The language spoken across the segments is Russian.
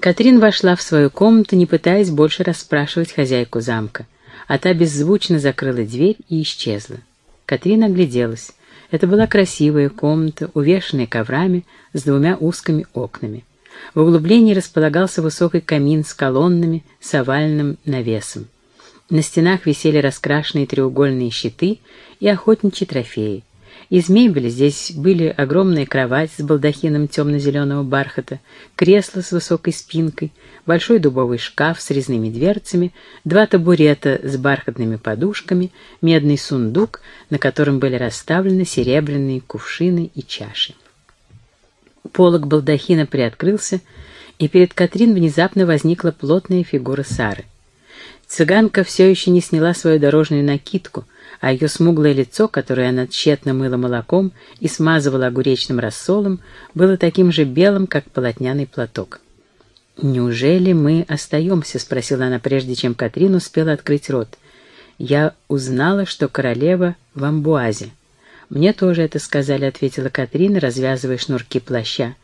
Катрин вошла в свою комнату, не пытаясь больше расспрашивать хозяйку замка, а та беззвучно закрыла дверь и исчезла. Катрин огляделась. Это была красивая комната, увешанная коврами с двумя узкими окнами. В углублении располагался высокий камин с колоннами с овальным навесом. На стенах висели раскрашенные треугольные щиты и охотничьи трофеи. Из мебели здесь были огромная кровать с балдахином темно-зеленого бархата, кресло с высокой спинкой, большой дубовый шкаф с резными дверцами, два табурета с бархатными подушками, медный сундук, на котором были расставлены серебряные кувшины и чаши. Полок балдахина приоткрылся, и перед Катрин внезапно возникла плотная фигура Сары. Цыганка все еще не сняла свою дорожную накидку, а ее смуглое лицо, которое она тщетно мыла молоком и смазывала огуречным рассолом, было таким же белым, как полотняный платок. «Неужели мы остаемся?» — спросила она, прежде чем Катрин успела открыть рот. «Я узнала, что королева в Амбуазе». «Мне тоже это сказали», — ответила Катрин, развязывая шнурки плаща.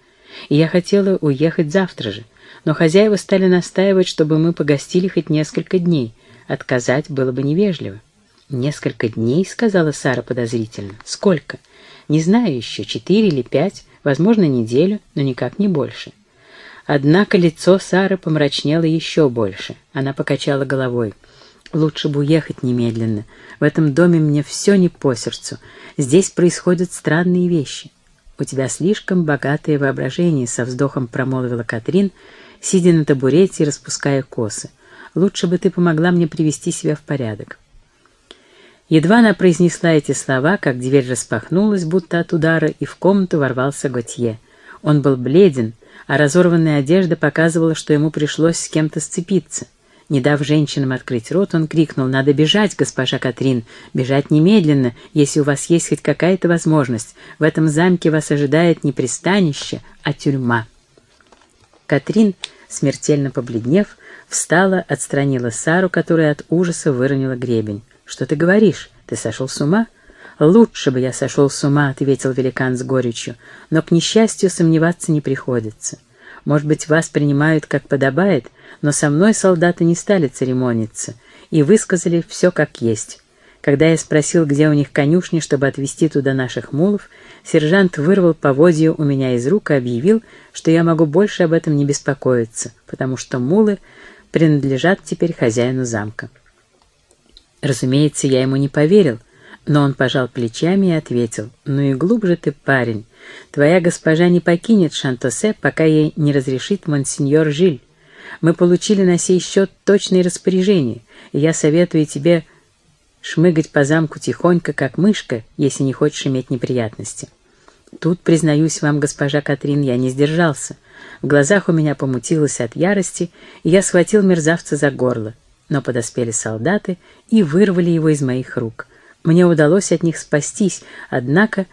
«И я хотела уехать завтра же но хозяева стали настаивать, чтобы мы погостили хоть несколько дней. Отказать было бы невежливо. «Несколько дней?» — сказала Сара подозрительно. «Сколько?» «Не знаю еще, четыре или пять, возможно, неделю, но никак не больше». Однако лицо Сары помрачнело еще больше. Она покачала головой. «Лучше бы уехать немедленно. В этом доме мне все не по сердцу. Здесь происходят странные вещи». «У тебя слишком богатое воображение», — со вздохом промолвила Катрин, сидя на табурете и распуская косы. «Лучше бы ты помогла мне привести себя в порядок». Едва она произнесла эти слова, как дверь распахнулась, будто от удара, и в комнату ворвался Готье. Он был бледен, а разорванная одежда показывала, что ему пришлось с кем-то сцепиться. Не дав женщинам открыть рот, он крикнул «Надо бежать, госпожа Катрин! Бежать немедленно, если у вас есть хоть какая-то возможность. В этом замке вас ожидает не пристанище, а тюрьма». Катрин, смертельно побледнев, встала, отстранила Сару, которая от ужаса выронила гребень. «Что ты говоришь? Ты сошел с ума?» «Лучше бы я сошел с ума», — ответил великан с горечью, «но к несчастью сомневаться не приходится. Может быть, вас принимают как подобает, но со мной солдаты не стали церемониться и высказали все как есть. Когда я спросил, где у них конюшни, чтобы отвезти туда наших мулов, сержант вырвал поводье у меня из рук и объявил, что я могу больше об этом не беспокоиться, потому что мулы принадлежат теперь хозяину замка. Разумеется, я ему не поверил, но он пожал плечами и ответил, «Ну и глубже ты, парень. Твоя госпожа не покинет Шантосе, пока ей не разрешит монсеньор Жиль. Мы получили на сей счет точные распоряжения, и я советую тебе шмыгать по замку тихонько, как мышка, если не хочешь иметь неприятности. Тут, признаюсь вам, госпожа Катрин, я не сдержался. В глазах у меня помутилось от ярости, и я схватил мерзавца за горло. Но подоспели солдаты и вырвали его из моих рук. Мне удалось от них спастись, однако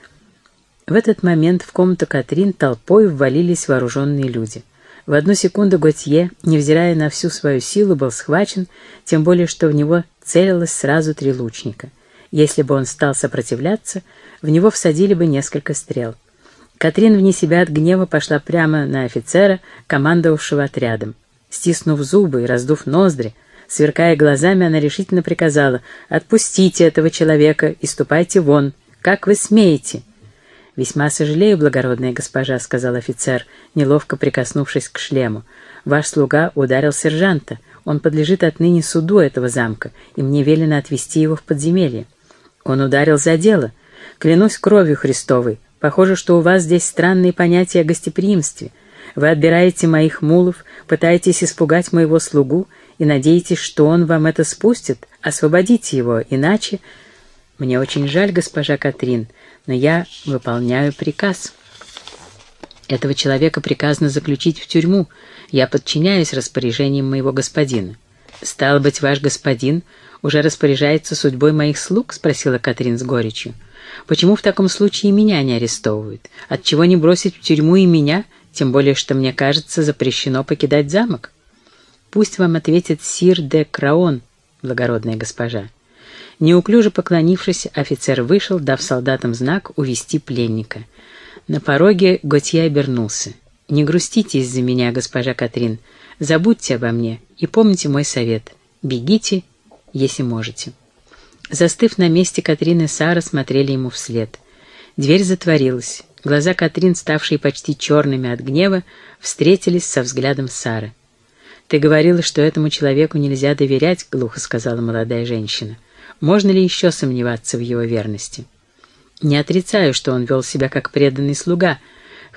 в этот момент в комнату Катрин толпой ввалились вооруженные люди. В одну секунду Готье, невзирая на всю свою силу, был схвачен, тем более что в него целилось сразу три лучника. Если бы он стал сопротивляться, в него всадили бы несколько стрел. Катрин вне себя от гнева пошла прямо на офицера, командовавшего отрядом. Стиснув зубы и раздув ноздри, Сверкая глазами, она решительно приказала «Отпустите этого человека и ступайте вон. Как вы смеете?» «Весьма сожалею, благородная госпожа», — сказал офицер, неловко прикоснувшись к шлему. «Ваш слуга ударил сержанта. Он подлежит отныне суду этого замка, и мне велено отвезти его в подземелье. Он ударил за дело. Клянусь кровью Христовой. Похоже, что у вас здесь странные понятия о гостеприимстве. Вы отбираете моих мулов, пытаетесь испугать моего слугу и надеетесь, что он вам это спустит? Освободите его, иначе... Мне очень жаль, госпожа Катрин, но я выполняю приказ. Этого человека приказано заключить в тюрьму. Я подчиняюсь распоряжениям моего господина. «Стало быть, ваш господин уже распоряжается судьбой моих слуг?» — спросила Катрин с горечью. «Почему в таком случае меня не арестовывают? Отчего не бросить в тюрьму и меня, тем более, что, мне кажется, запрещено покидать замок?» Пусть вам ответит сир де Краон, благородная госпожа. Неуклюже поклонившись, офицер вышел, дав солдатам знак увести пленника. На пороге Готье обернулся. Не грустите из-за меня, госпожа Катрин. Забудьте обо мне и помните мой совет. Бегите, если можете». Застыв на месте, Катрин и Сара смотрели ему вслед. Дверь затворилась. Глаза Катрин, ставшие почти черными от гнева, встретились со взглядом Сары. «Ты говорила, что этому человеку нельзя доверять», — глухо сказала молодая женщина. «Можно ли еще сомневаться в его верности?» «Не отрицаю, что он вел себя как преданный слуга»,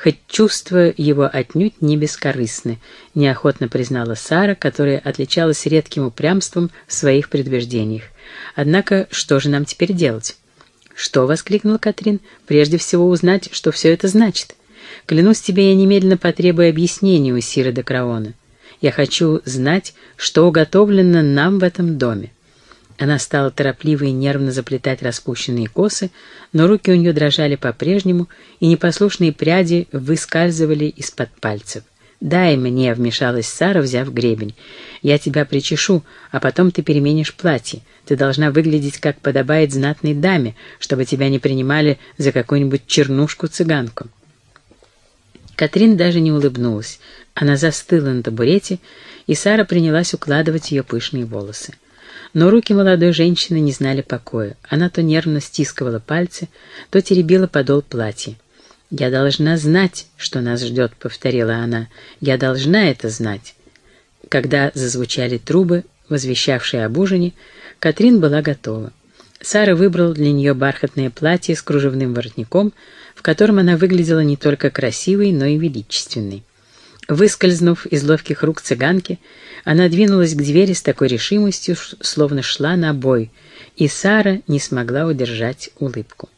хоть чувства его отнюдь не бескорыстны, неохотно признала Сара, которая отличалась редким упрямством в своих предубеждениях. Однако, что же нам теперь делать? «Что?» — воскликнула Катрин. «Прежде всего узнать, что все это значит. Клянусь тебе, я немедленно потребую объяснения у Сиры де. Я хочу знать, что уготовлено нам в этом доме». Она стала торопливо и нервно заплетать распущенные косы, но руки у нее дрожали по-прежнему, и непослушные пряди выскальзывали из-под пальцев. «Дай мне», — вмешалась Сара, взяв гребень. «Я тебя причешу, а потом ты переменишь платье. Ты должна выглядеть, как подобает знатной даме, чтобы тебя не принимали за какую-нибудь чернушку-цыганку». Катрин даже не улыбнулась. Она застыла на табурете, и Сара принялась укладывать ее пышные волосы. Но руки молодой женщины не знали покоя. Она то нервно стискивала пальцы, то теребила подол платья. «Я должна знать, что нас ждет», — повторила она. «Я должна это знать». Когда зазвучали трубы, возвещавшие об ужине, Катрин была готова. Сара выбрала для нее бархатное платье с кружевным воротником, в котором она выглядела не только красивой, но и величественной. Выскользнув из ловких рук цыганки, она двинулась к двери с такой решимостью, словно шла на бой, и Сара не смогла удержать улыбку.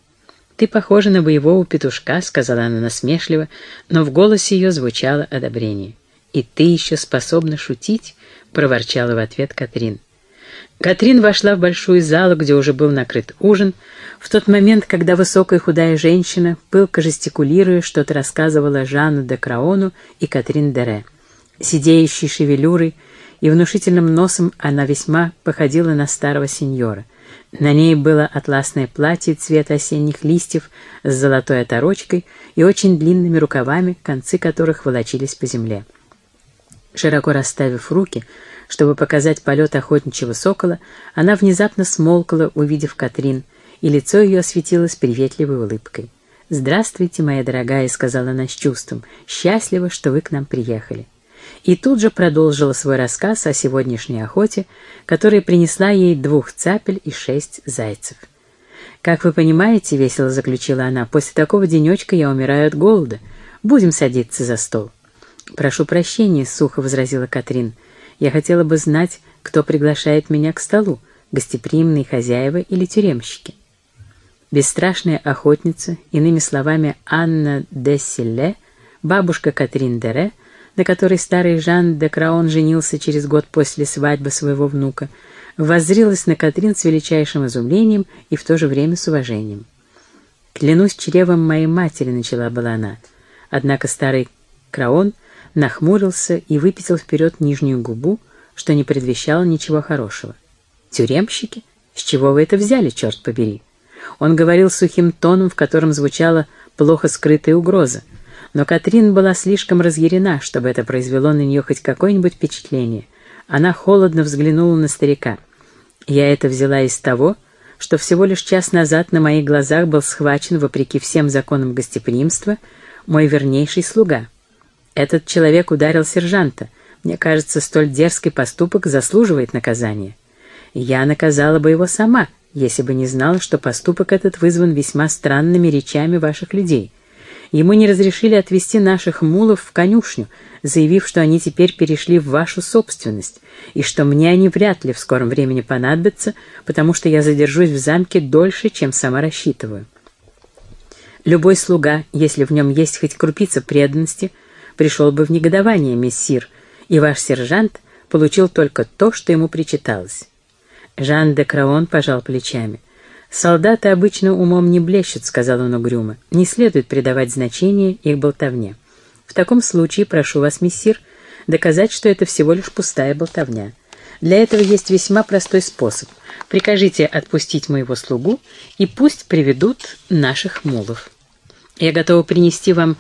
«Ты похожа на боевого петушка», — сказала она насмешливо, но в голосе ее звучало одобрение. «И ты еще способна шутить?» — проворчала в ответ Катрин. Катрин вошла в большую залу, где уже был накрыт ужин, в тот момент, когда высокая худая женщина, пылко жестикулируя, что-то рассказывала Жанну де Краону и Катрин Дере. Сидеющей шевелюрой и внушительным носом она весьма походила на старого сеньора. На ней было атласное платье цвета осенних листьев с золотой оторочкой и очень длинными рукавами, концы которых волочились по земле. Широко расставив руки, чтобы показать полет охотничьего сокола, она внезапно смолкла, увидев Катрин, и лицо ее осветилось приветливой улыбкой. «Здравствуйте, моя дорогая», — сказала она с чувством, — «счастлива, что вы к нам приехали». И тут же продолжила свой рассказ о сегодняшней охоте, которая принесла ей двух цапель и шесть зайцев. «Как вы понимаете, — весело заключила она, — после такого денечка я умираю от голода. Будем садиться за стол». «Прошу прощения», — сухо возразила Катрин, — я хотела бы знать, кто приглашает меня к столу, гостеприимные хозяева или тюремщики. Бесстрашная охотница, иными словами Анна де Силле, бабушка Катрин Дере, на которой старый Жан де Краон женился через год после свадьбы своего внука, воззрилась на Катрин с величайшим изумлением и в то же время с уважением. «Клянусь чревом моей матери», — начала была она. Однако старый Краон нахмурился и выпятил вперед нижнюю губу, что не предвещало ничего хорошего. «Тюремщики? С чего вы это взяли, черт побери?» Он говорил сухим тоном, в котором звучала плохо скрытая угроза, но Катрин была слишком разъярена, чтобы это произвело на нее хоть какое-нибудь впечатление. Она холодно взглянула на старика. «Я это взяла из того, что всего лишь час назад на моих глазах был схвачен, вопреки всем законам гостеприимства, мой вернейший слуга». Этот человек ударил сержанта. Мне кажется, столь дерзкий поступок заслуживает наказания. Я наказала бы его сама, если бы не знала, что поступок этот вызван весьма странными речами ваших людей. Ему не разрешили отвезти наших мулов в конюшню, заявив, что они теперь перешли в вашу собственность, и что мне они вряд ли в скором времени понадобятся, потому что я задержусь в замке дольше, чем сама рассчитываю. Любой слуга, если в нем есть хоть крупица преданности, пришел бы в негодование, мессир, и ваш сержант получил только то, что ему причиталось. Жан де Краон пожал плечами. «Солдаты обычно умом не блещут», — сказал он угрюмо. «Не следует придавать значение их болтовне. В таком случае, прошу вас, мессир, доказать, что это всего лишь пустая болтовня. Для этого есть весьма простой способ. Прикажите отпустить моего слугу, и пусть приведут наших мулов. Я готова принести вам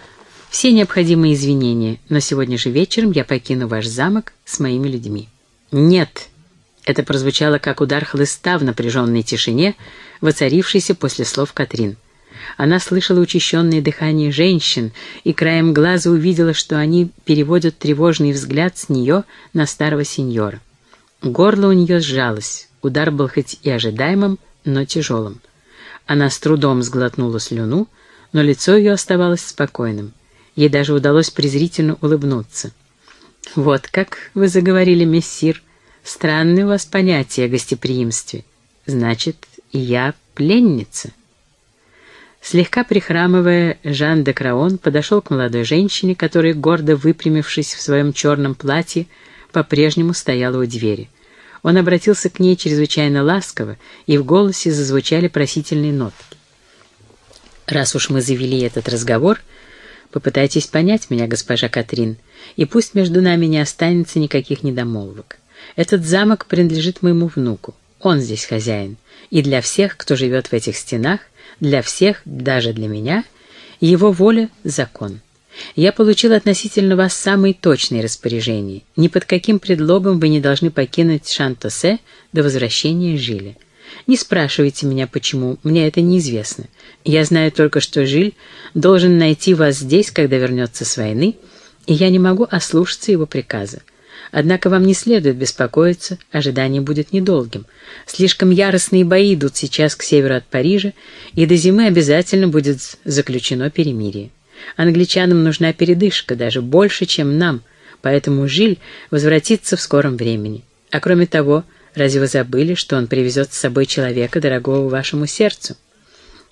все необходимые извинения, но сегодня же вечером я покину ваш замок с моими людьми». «Нет!» — это прозвучало как удар хлыста в напряженной тишине, воцарившейся после слов Катрин. Она слышала учащенное дыхание женщин и краем глаза увидела, что они переводят тревожный взгляд с нее на старого сеньора. Горло у нее сжалось, удар был хоть и ожидаемым, но тяжелым. Она с трудом сглотнула слюну, но лицо ее оставалось спокойным. Ей даже удалось презрительно улыбнуться. «Вот как вы заговорили, мессир. Странное у вас понятие о гостеприимстве. Значит, я пленница». Слегка прихрамывая, Жан де Краон подошел к молодой женщине, которая, гордо выпрямившись в своем черном платье, по-прежнему стояла у двери. Он обратился к ней чрезвычайно ласково, и в голосе зазвучали просительные нотки. «Раз уж мы завели этот разговор, попытайтесь понять меня, госпожа Катрин, и пусть между нами не останется никаких недомолвок. Этот замок принадлежит моему внуку, он здесь хозяин, и для всех, кто живет в этих стенах, для всех, даже для меня, его воля — закон. Я получил относительно вас самые точные распоряжения. Ни под каким предлогом вы не должны покинуть Шантосе до возвращения Жиля. Не спрашивайте меня, почему, мне это неизвестно. Я знаю только, что Жиль должен найти вас здесь, когда вернется с войны, и я не могу ослушаться его приказа. Однако вам не следует беспокоиться, ожидание будет недолгим. Слишком яростные бои идут сейчас к северу от Парижа, и до зимы обязательно будет заключено перемирие. Англичанам нужна передышка, даже больше, чем нам, поэтому Жиль возвратится в скором времени. А кроме того, разве вы забыли, что он привезет с собой человека, дорогого вашему сердцу?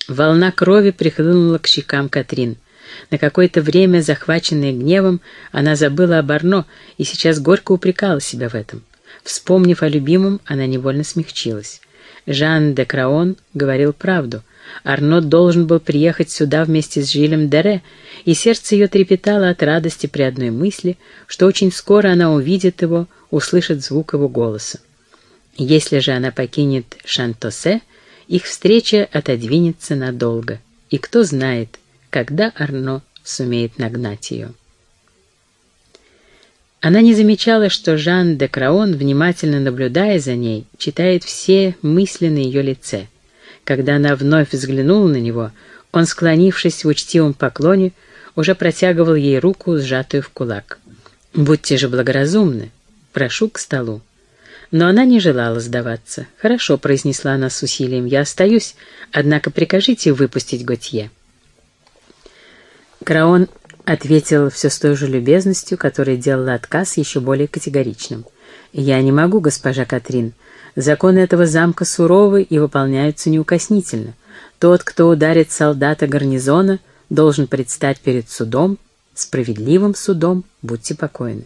Волна крови прихлынула к щекам Катрин — на какое-то время, захваченная гневом, она забыла об Арно и сейчас горько упрекала себя в этом. Вспомнив о любимом, она невольно смягчилась. Жан де Краон говорил правду. Арно должен был приехать сюда вместе с Жилем Дере, и сердце ее трепетало от радости при одной мысли, что очень скоро она увидит его, услышит звук его голоса. Если же она покинет Шантосе, их встреча отодвинется надолго. И кто знает, когда Арно сумеет нагнать ее. Она не замечала, что Жан де Краон, внимательно наблюдая за ней, читает все мысли на ее лице. Когда она вновь взглянула на него, он, склонившись в учтивом поклоне, уже протягивал ей руку, сжатую в кулак. «Будьте же благоразумны. Прошу к столу». Но она не желала сдаваться. «Хорошо», — произнесла она с усилием, — «я остаюсь, однако прикажите выпустить Готье». Краон ответил все с той же любезностью, которая делала отказ еще более категоричным. «Я не могу, госпожа Катрин. Законы этого замка суровы и выполняются неукоснительно. Тот, кто ударит солдата гарнизона, должен предстать перед судом, справедливым судом, будьте покойны.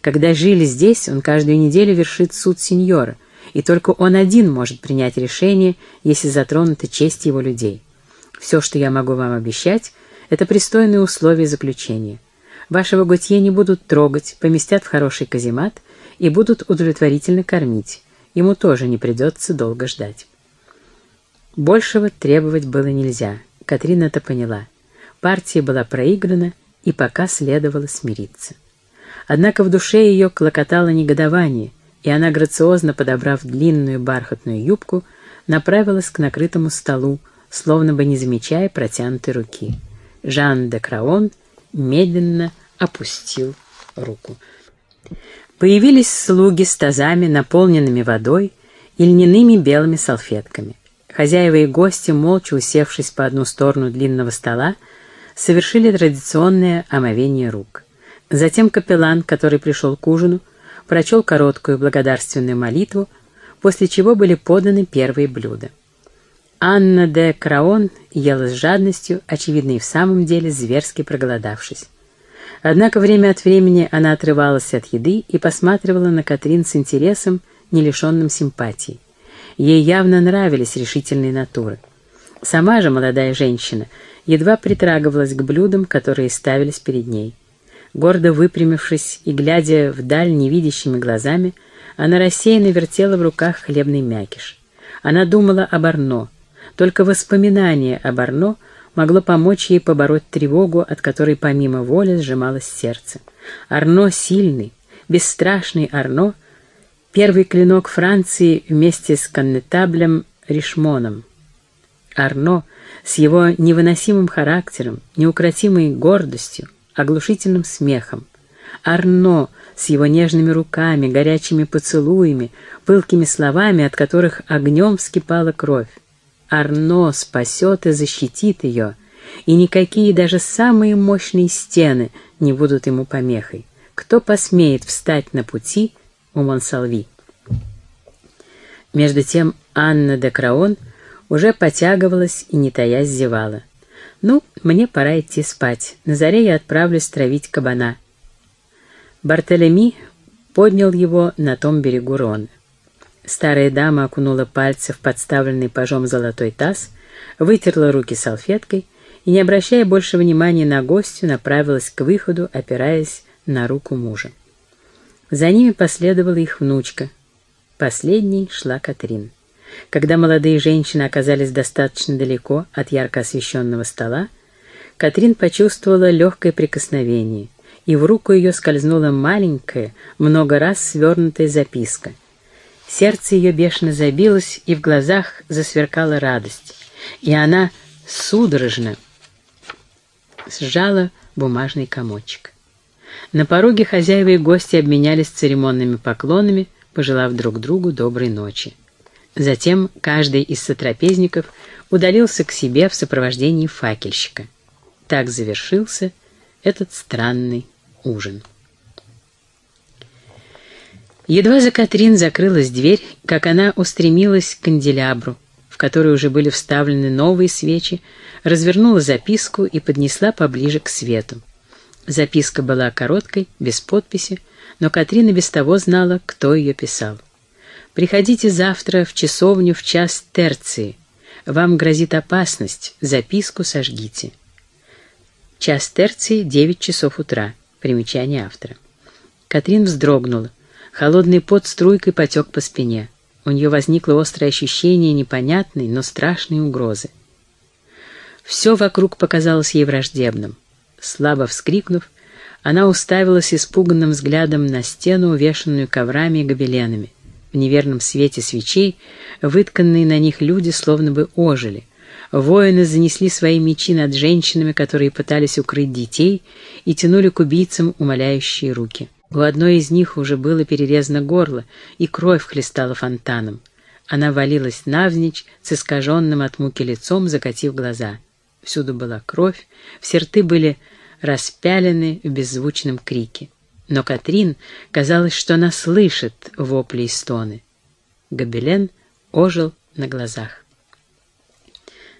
Когда жили здесь, он каждую неделю вершит суд сеньора, и только он один может принять решение, если затронута честь его людей. Все, что я могу вам обещать — это пристойные условия заключения. Вашего Готье не будут трогать, поместят в хороший каземат и будут удовлетворительно кормить. Ему тоже не придется долго ждать. Большего требовать было нельзя. Катрина это поняла. Партия была проиграна, и пока следовало смириться. Однако в душе ее клокотало негодование, и она, грациозно подобрав длинную бархатную юбку, направилась к накрытому столу, словно бы не замечая протянутой руки. Жан де Краон медленно опустил руку. Появились слуги с тазами, наполненными водой и льняными белыми салфетками. Хозяева и гости, молча усевшись по одну сторону длинного стола, совершили традиционное омовение рук. Затем капеллан, который пришел к ужину, прочел короткую благодарственную молитву, после чего были поданы первые блюда. Анна де Краон ела с жадностью, очевидно и в самом деле зверски проголодавшись. Однако время от времени она отрывалась от еды и посматривала на Катрин с интересом, не лишенным симпатии. Ей явно нравились решительные натуры. Сама же молодая женщина едва притрагивалась к блюдам, которые ставились перед ней. Гордо выпрямившись и глядя вдаль невидящими глазами, она рассеянно вертела в руках хлебный мякиш. Она думала об Арно — только воспоминание об Арно могло помочь ей побороть тревогу, от которой помимо воли сжималось сердце. Арно сильный, бесстрашный Арно, первый клинок Франции вместе с коннетаблем Ришмоном. Арно с его невыносимым характером, неукротимой гордостью, оглушительным смехом. Арно с его нежными руками, горячими поцелуями, пылкими словами, от которых огнем вскипала кровь. Арно спасет и защитит ее, и никакие даже самые мощные стены не будут ему помехой. Кто посмеет встать на пути у Монсалви? Между тем Анна де Краон уже потягивалась и, не таясь, зевала. «Ну, мне пора идти спать. На заре я отправлюсь травить кабана». Бартолеми поднял его на том берегу Рона. Старая дама окунула пальцы в подставленный пожом золотой таз, вытерла руки салфеткой и, не обращая больше внимания на гостю, направилась к выходу, опираясь на руку мужа. За ними последовала их внучка. Последней шла Катрин. Когда молодые женщины оказались достаточно далеко от ярко освещенного стола, Катрин почувствовала легкое прикосновение, и в руку ее скользнула маленькая, много раз свернутая записка. Сердце ее бешено забилось, и в глазах засверкала радость, и она судорожно сжала бумажный комочек. На пороге хозяева и гости обменялись церемонными поклонами, пожелав друг другу доброй ночи. Затем каждый из сотрапезников удалился к себе в сопровождении факельщика. Так завершился этот странный ужин. Едва за Катрин закрылась дверь, как она устремилась к канделябру, в который уже были вставлены новые свечи, развернула записку и поднесла поближе к свету. Записка была короткой, без подписи, но Катрина без того знала, кто ее писал. «Приходите завтра в часовню в час терции. Вам грозит опасность, записку сожгите». Час терции — девять часов утра. Примечание автора. Катрин вздрогнула. Холодный пот струйкой потек по спине. У нее возникло острое ощущение непонятной, но страшной угрозы. Все вокруг показалось ей враждебным. Слабо вскрикнув, она уставилась испуганным взглядом на стену, увешанную коврами и гобеленами. В неверном свете свечей вытканные на них люди словно бы ожили. Воины занесли свои мечи над женщинами, которые пытались укрыть детей, и тянули к убийцам умоляющие руки. У одной из них уже было перерезано горло, и кровь хлестала фонтаном. Она валилась навзничь с искаженным от муки лицом, закатив глаза. Всюду была кровь, все рты были распялены в беззвучном крике. Но Катрин казалось, что она слышит вопли и стоны. Гобелен ожил на глазах.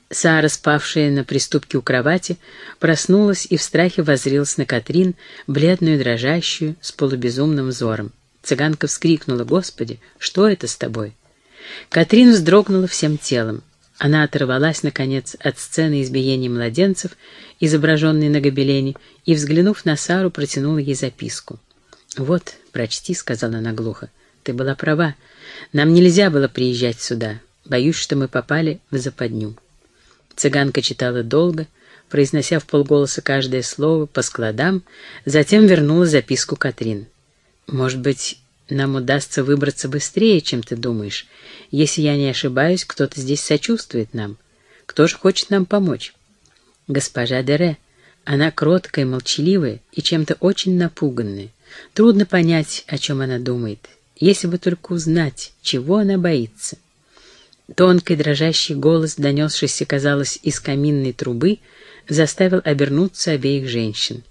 Сара, спавшая на приступке у кровати, проснулась и в страхе воззрилась на Катрин, бледную, дрожащую, с полубезумным взором. Цыганка вскрикнула, «Господи, что это с тобой?» Катрин вздрогнула всем телом. Она оторвалась, наконец, от сцены избиения младенцев, изображенной на гобелене, и, взглянув на Сару, протянула ей записку. «Вот, прочти», — сказала она глухо. «Ты была права. Нам нельзя было приезжать сюда. Боюсь, что мы попали в западню». Цыганка читала долго, произнося в полголоса каждое слово по складам, затем вернула записку Катрин. «Может быть, нам удастся выбраться быстрее, чем ты думаешь. Если я не ошибаюсь, кто-то здесь сочувствует нам. Кто же хочет нам помочь? Госпожа Дере. Она кроткая, молчаливая и чем-то очень напуганная. Трудно понять, о чем она думает, если бы только узнать, чего она боится. Тонкий дрожащий голос, донесшийся, казалось, из каминной трубы, заставил обернуться обеих женщин.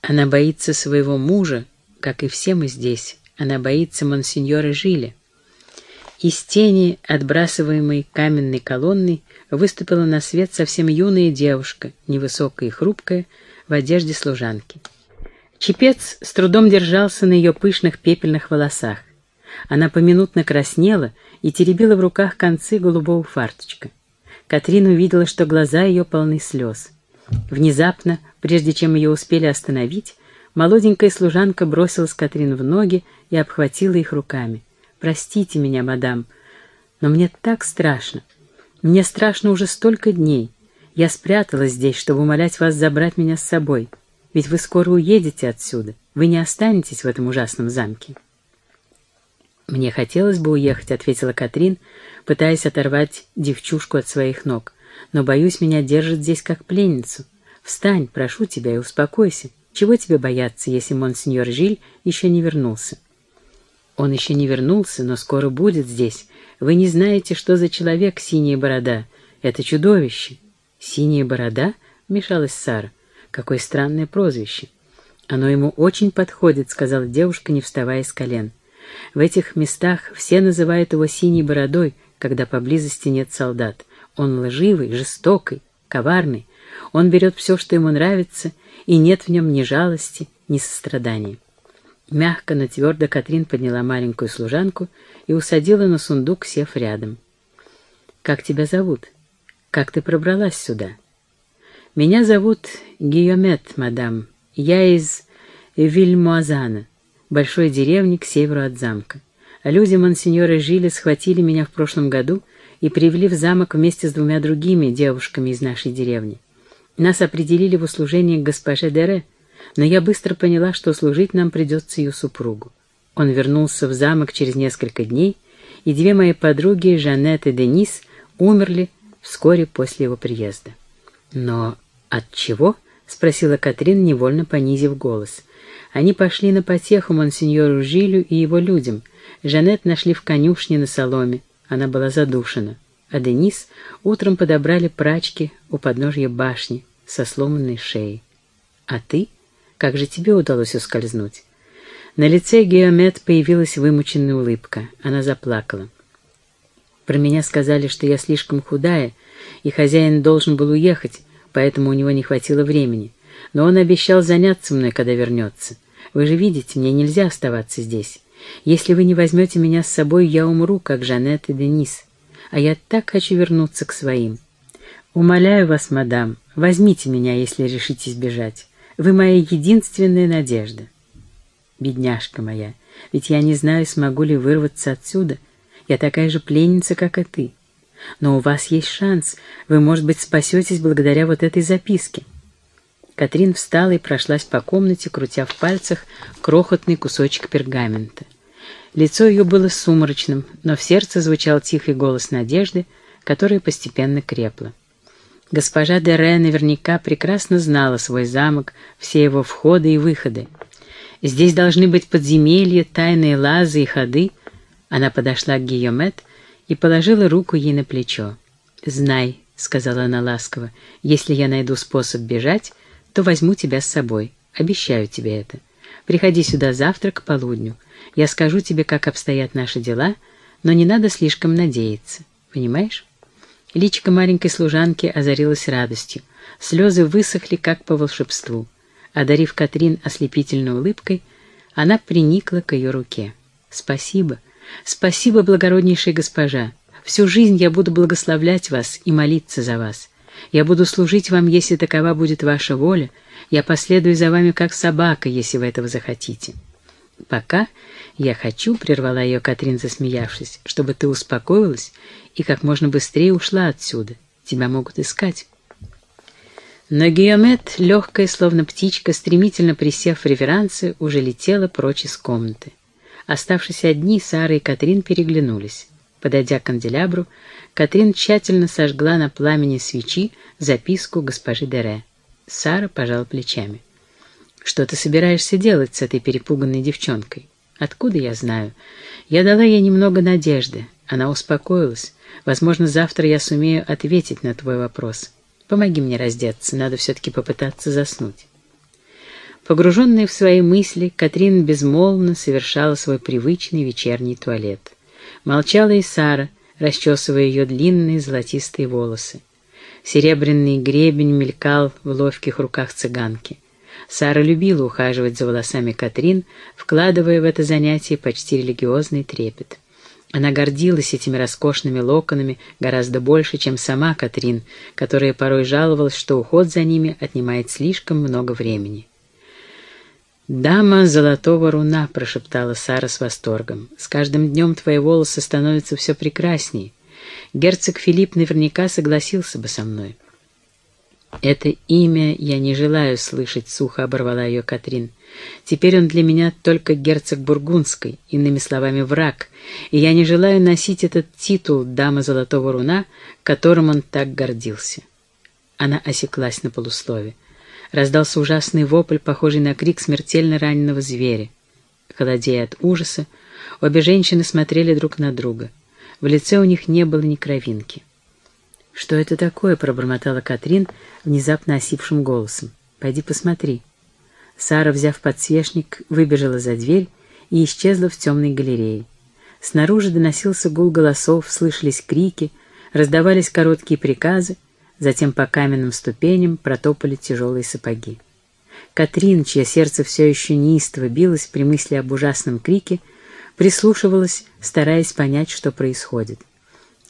Она боится своего мужа, как и все мы здесь, она боится монсеньора Жиля. Из тени, отбрасываемой каменной колонной, выступила на свет совсем юная девушка, невысокая и хрупкая, в одежде служанки. Чепец с трудом держался на ее пышных пепельных волосах. Она поминутно краснела и теребила в руках концы голубого фарточка. Катрин увидела, что глаза ее полны слез. Внезапно, прежде чем ее успели остановить, Молоденькая служанка бросилась Катрин в ноги и обхватила их руками. «Простите меня, мадам, но мне так страшно. Мне страшно уже столько дней. Я спряталась здесь, чтобы умолять вас забрать меня с собой. Ведь вы скоро уедете отсюда. Вы не останетесь в этом ужасном замке». «Мне хотелось бы уехать», — ответила Катрин, пытаясь оторвать девчушку от своих ног. «Но, боюсь, меня держат здесь как пленницу. Встань, прошу тебя, и успокойся. Чего тебе бояться, если монсеньор Жиль еще не вернулся?» «Он еще не вернулся, но скоро будет здесь. Вы не знаете, что за человек синяя борода. Это чудовище». «Синяя борода?» — вмешалась Сара. «Какое странное прозвище». «Оно ему очень подходит», — сказала девушка, не вставая с колен. В этих местах все называют его синей бородой, когда поблизости нет солдат. Он лживый, жестокий, коварный. Он берет все, что ему нравится, и нет в нем ни жалости, ни сострадания. Мягко, но твердо Катрин подняла маленькую служанку и усадила на сундук, сев рядом. «Как тебя зовут? Как ты пробралась сюда?» «Меня зовут Гийомет, мадам. Я из Вильмуазана большой деревни к северу от замка. Люди монсеньора Жиля схватили меня в прошлом году и привели в замок вместе с двумя другими девушками из нашей деревни. Нас определили в услужение госпоже Дере, но я быстро поняла, что служить нам придется ее супругу. Он вернулся в замок через несколько дней, и две мои подруги, Жанет и Денис, умерли вскоре после его приезда. «Но от чего?» — спросила Катрин, невольно понизив голос. Они пошли на потеху монсеньору Жилю и его людям. Жанет нашли в конюшне на соломе. Она была задушена. А Денис утром подобрали прачки у подножья башни со сломанной шеей. А ты? Как же тебе удалось ускользнуть? На лице Геомет появилась вымученная улыбка. Она заплакала. Про меня сказали, что я слишком худая, и хозяин должен был уехать, поэтому у него не хватило времени но он обещал заняться мной, когда вернется. Вы же видите, мне нельзя оставаться здесь. Если вы не возьмете меня с собой, я умру, как Жанет и Денис. А я так хочу вернуться к своим. Умоляю вас, мадам, возьмите меня, если решите сбежать. Вы моя единственная надежда. Бедняжка моя, ведь я не знаю, смогу ли вырваться отсюда. Я такая же пленница, как и ты. Но у вас есть шанс. Вы, может быть, спасетесь благодаря вот этой записке. Катрин встала и прошлась по комнате, крутя в пальцах крохотный кусочек пергамента. Лицо ее было сумрачным, но в сердце звучал тихий голос надежды, которая постепенно крепла. Госпожа Дере наверняка прекрасно знала свой замок, все его входы и выходы. Здесь должны быть подземелья, тайные лазы и ходы. Она подошла к Гийомет и положила руку ей на плечо. «Знай», — сказала она ласково, — «если я найду способ бежать, то возьму тебя с собой. Обещаю тебе это. Приходи сюда завтра к полудню. Я скажу тебе, как обстоят наши дела, но не надо слишком надеяться. Понимаешь?» Личико маленькой служанки озарилось радостью. Слезы высохли, как по волшебству. Одарив Катрин ослепительной улыбкой, она приникла к ее руке. «Спасибо, спасибо, благороднейшая госпожа. Всю жизнь я буду благословлять вас и молиться за вас. Я буду служить вам, если такова будет ваша воля. Я последую за вами, как собака, если вы этого захотите. Пока я хочу, — прервала ее Катрин, засмеявшись, — чтобы ты успокоилась и как можно быстрее ушла отсюда. Тебя могут искать. Но Геомет, легкая, словно птичка, стремительно присев в реверансы, уже летела прочь из комнаты. Оставшись одни, Сара и Катрин переглянулись. Подойдя к канделябру, Катрин тщательно сожгла на пламени свечи записку госпожи Дере. Сара пожала плечами. «Что ты собираешься делать с этой перепуганной девчонкой? Откуда я знаю? Я дала ей немного надежды. Она успокоилась. Возможно, завтра я сумею ответить на твой вопрос. Помоги мне раздеться, надо все-таки попытаться заснуть». Погруженная в свои мысли, Катрин безмолвно совершала свой привычный вечерний туалет. Молчала и Сара, расчесывая ее длинные золотистые волосы. Серебряный гребень мелькал в ловких руках цыганки. Сара любила ухаживать за волосами Катрин, вкладывая в это занятие почти религиозный трепет. Она гордилась этими роскошными локонами гораздо больше, чем сама Катрин, которая порой жаловалась, что уход за ними отнимает слишком много времени. «Дама золотого руна», — прошептала Сара с восторгом. «С каждым днем твои волосы становятся все прекраснее. Герцог Филипп наверняка согласился бы со мной». «Это имя я не желаю слышать», — сухо оборвала ее Катрин. «Теперь он для меня только герцог Бургундской, иными словами, враг, и я не желаю носить этот титул «Дама Золотого Руна», которым он так гордился». Она осеклась на полуслове. Раздался ужасный вопль, похожий на крик смертельно раненого зверя. Холодея от ужаса, обе женщины смотрели друг на друга. В лице у них не было ни кровинки. «Что это такое?» — пробормотала Катрин внезапно осипшим голосом. «Пойди посмотри». Сара, взяв подсвечник, выбежала за дверь и исчезла в темной галерее. Снаружи доносился гул голосов, слышались крики, раздавались короткие приказы, затем по каменным ступеням протопали тяжелые сапоги. Катрин, чье сердце все еще неистово билось при мысли об ужасном крике, прислушивалась, стараясь понять, что происходит.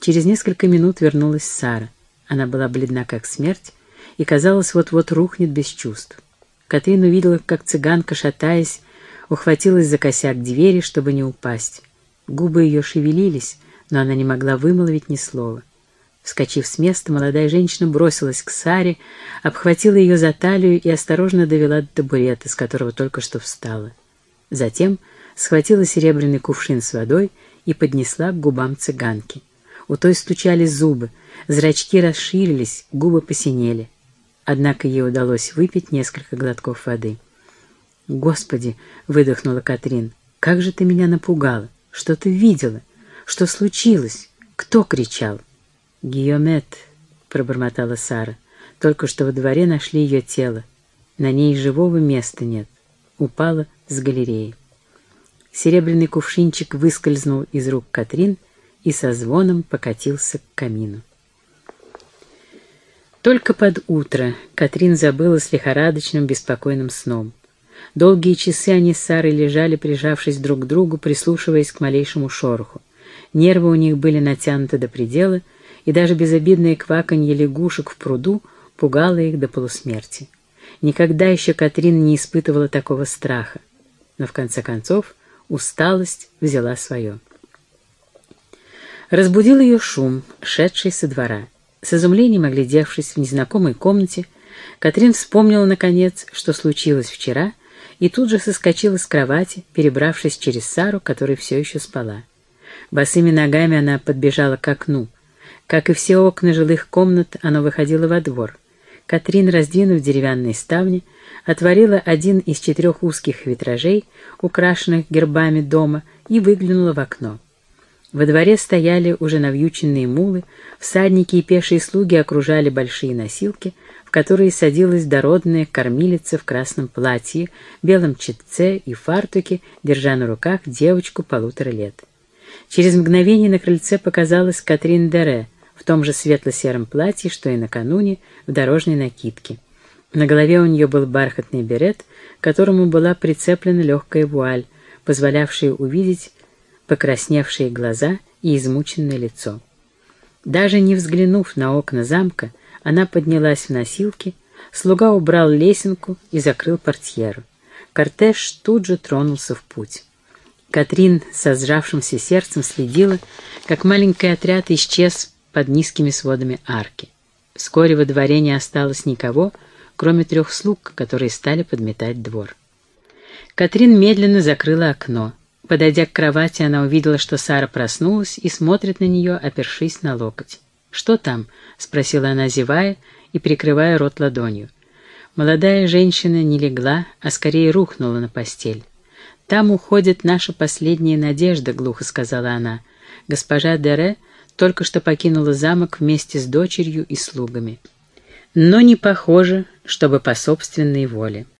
Через несколько минут вернулась Сара. Она была бледна, как смерть, и, казалось, вот-вот рухнет без чувств. Катрин увидела, как цыганка, шатаясь, ухватилась за косяк двери, чтобы не упасть. Губы ее шевелились, но она не могла вымолвить ни слова. Вскочив с места, молодая женщина бросилась к Саре, обхватила ее за талию и осторожно довела до табурета, с которого только что встала. Затем схватила серебряный кувшин с водой и поднесла к губам цыганки. У той стучали зубы, зрачки расширились, губы посинели. Однако ей удалось выпить несколько глотков воды. «Господи!» — выдохнула Катрин. «Как же ты меня напугала! Что ты видела? Что случилось? Кто кричал?» «Гиомет!» — пробормотала Сара. «Только что во дворе нашли ее тело. На ней живого места нет. Упала с галереи». Серебряный кувшинчик выскользнул из рук Катрин — и со звоном покатился к камину. Только под утро Катрин забылась лихорадочным беспокойным сном. Долгие часы они с Сарой лежали, прижавшись друг к другу, прислушиваясь к малейшему шороху. Нервы у них были натянуты до предела, и даже безобидное кваканье лягушек в пруду пугало их до полусмерти. Никогда еще Катрин не испытывала такого страха. Но в конце концов усталость взяла свое. Разбудил ее шум, шедший со двора. С изумлением оглядевшись в незнакомой комнате, Катрин вспомнила, наконец, что случилось вчера, и тут же соскочила с кровати, перебравшись через Сару, которая все еще спала. Босыми ногами она подбежала к окну. Как и все окна жилых комнат, оно выходило во двор. Катрин, раздвинув деревянные ставни, отворила один из четырех узких витражей, украшенных гербами дома, и выглянула в окно. Во дворе стояли уже навьюченные мулы, всадники и пешие слуги окружали большие носилки, в которые садилась дородная кормилица в красном платье, белом чепце и фартуке, держа на руках девочку полутора лет. Через мгновение на крыльце показалась Катрин Дере в том же светло-сером платье, что и накануне, в дорожной накидке. На голове у нее был бархатный берет, к которому была прицеплена легкая вуаль, позволявшая увидеть покрасневшие глаза и измученное лицо. Даже не взглянув на окна замка, она поднялась в носилки, слуга убрал лесенку и закрыл портьеру. Кортеж тут же тронулся в путь. Катрин со сжавшимся сердцем следила, как маленький отряд исчез под низкими сводами арки. Вскоре во дворе не осталось никого, кроме трех слуг, которые стали подметать двор. Катрин медленно закрыла окно. Подойдя к кровати, она увидела, что Сара проснулась и смотрит на нее, опершись на локоть. «Что там?» — спросила она, зевая и прикрывая рот ладонью. Молодая женщина не легла, а скорее рухнула на постель. «Там уходит наша последняя надежда», — глухо сказала она. «Госпожа Дере только что покинула замок вместе с дочерью и слугами. Но не похоже, чтобы по собственной воле».